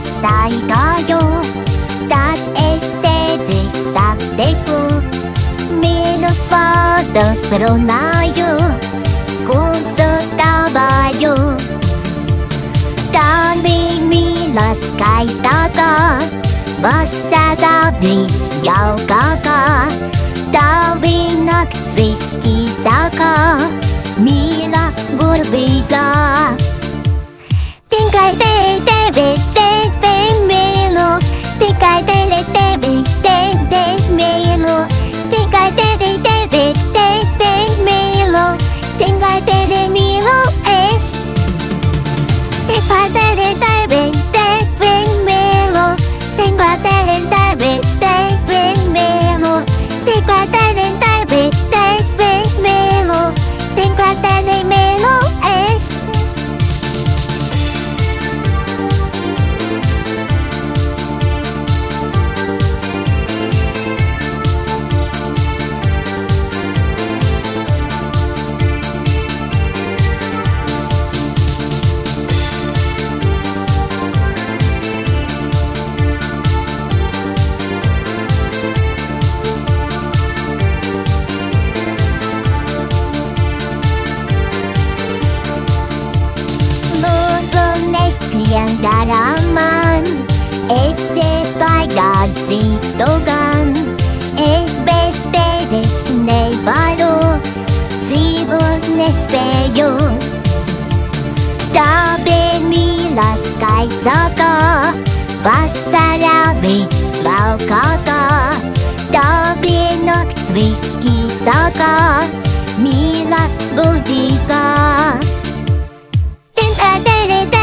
staigayo Dat este destateco Melos fadas pronayo Skunso tabayo Taming milas kaistata Basta zabis yau kaka Tawing nagsviski saka Mila burbida Tingkai te te Kriang daraman Ese pagad stogan Es beste desne valo Zibun nespeyo Tabe milas kaisaka Basara bis laukata Tabe nakts whisky saka Mila budiga Tin a te le te be